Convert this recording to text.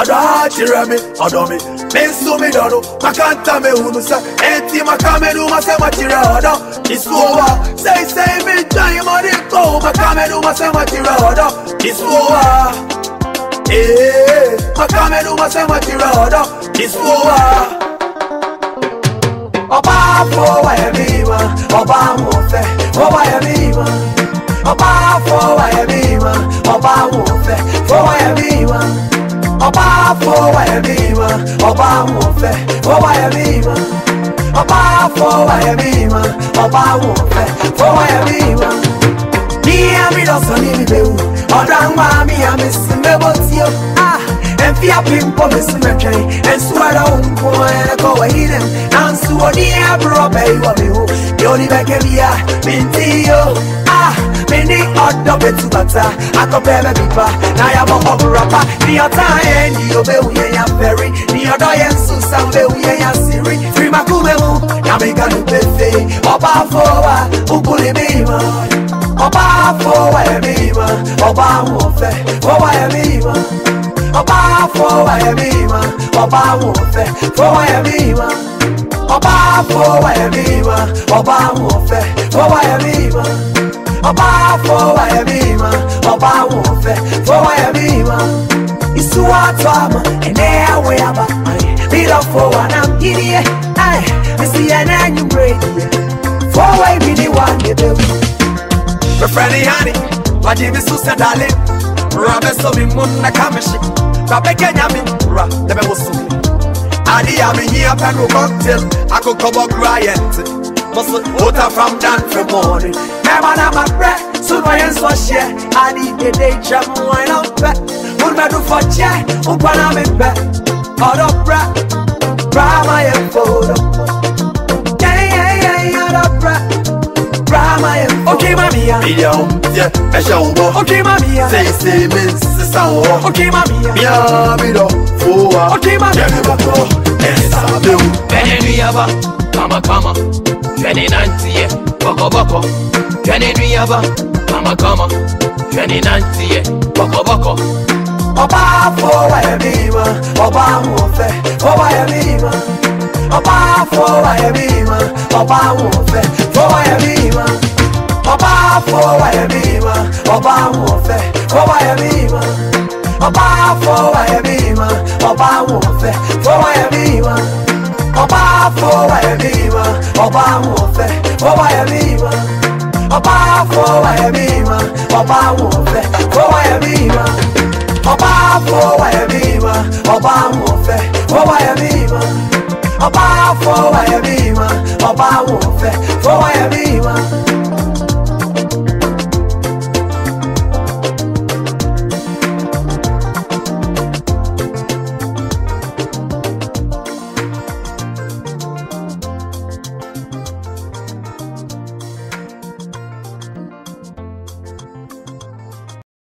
ọ̀dọ̀ àjẹrẹ mi ọ̀dọ̀ mi mi ń sún mi dọ̀nù makanta mi hù mí sẹ́ etí maka mi nu eh, ma sẹ́ ma ti rẹ ọ̀dọ̀ ìsú owó ṣèṣe mi jẹ́ ìmọ̀ ní kò maka mi nu ma sẹ́ ma ti rẹ ọ̀dọ̀ owó ee maka mi nu ma sẹ́ ma ti owó. ọba afọ wáyé mi ma ọba amọ̀fẹ́ wọ́n wáyé mi ma ọba afọ wáyé. ọba àwọn ọ̀fẹ́ fọwọ́ ẹ̀mí wọn ọba fọwọ́ ẹ̀mí wọn ọba àwọn ọ̀fẹ́ fọwọ́ ẹ̀mí wọn ọba fọwọ́ ẹ̀mí wọn ọba àwọn ọ̀fẹ́ fọwọ́ ẹ̀mí wọn ní mi ẹ̀mí lọ́sàn ní ìbẹ̀wò ọ̀dọ̀ àwọn àmì àmì sí mẹ́bó tí ó ah! fi apimpo mesimɛtwɛn ɛnsuara wo nko ɛkɔ wahinem nanso wɔne aborɔ bɛyi wɔ me ho deɛ ɔde bɛkɛ bia menti o ọdọbetu bata akọpẹ ẹlẹbipa n'ayabọ ọbùrọpa ní ọtá yẹn ní obe wuye ya fẹrí ní ọdọ yẹn nsúnsá obe wuye ya sírí firimakumemu yamiganu pẹfẹ ọba afọwa ukuli mímọ ọba afọwa ẹmí mọ ọba àwọn ọfẹ fọwa ẹmí mọ ọba afọwa ẹmí mọ ọba àwọn ọfẹ fọwa ẹmí mọ ọba afọwa ẹmí mọ ọba àwọn ọfẹ. isi watu ama eneyawe aba bila fowa na mginie isi yanenyu mredie fowa ibini wangebewe mefreni hani wajibisuse dali rabesomi munna kamishi babekenyami ra nebewosumi adi amenyia pɛno cocktail akokɔbɔ griant mɔso wota from dan fɛ morning. mɛma na mabrɛ so no ɔyɛ nsɔhyeɛ Adi, dede kyɛ mmoa nkwana mepɛ ɔdɔ pra pra ma yɛ fodo Okay, mommy, yeah. Yeah, I shall go. Okay, mommy, yeah. Say, say, miss, sound. Okay, mommy, yeah. Yeah, me do. Ah, Four. Ah. Okay, mommy. Yeah, me go. Yes, eh, I do. Benny, we have a kama kama. Benny, Nancy, yeah. Boko boko. Benny, we have a kama kama. Benny, Nancy, yeah. Boko boko. ọba afọ ọwa ẹ̀mí mọ ọba ahùn ọ̀fẹ́ ọwa ẹ̀mí mọ ọba afọ ọwa ẹ̀mí mọ ọba ahùn ọ̀fẹ́ ọwa ẹ̀mí mọ ọba afọ ọwa ẹ̀mí mọ ọba ahùn ọ̀fẹ́ ọwa ẹ̀mí mọ ọba afọ ọwa ẹ̀mí mọ ọba ahùn ọ̀fẹ́ ọwa ẹ̀mí mọ ọba afọ ọwa ẹ̀mí mọ ọba ahùn ọ̀fẹ́ ọwa ẹ̀mí mọ ọba afọ ọwa ẹ̀mí mọ ọba ahùn ọ̀fẹ́ ọwa ẹ̀mí mọ ọba afọ ọwa ẹ̀mí ma ọba àwọn ọ̀fẹ́ fọwọ́ ẹ̀mí ma ọba afọ ọwa ẹ̀mí ma ọba àwọn ọ̀fẹ́ fọwọ́ ẹ̀mí ma.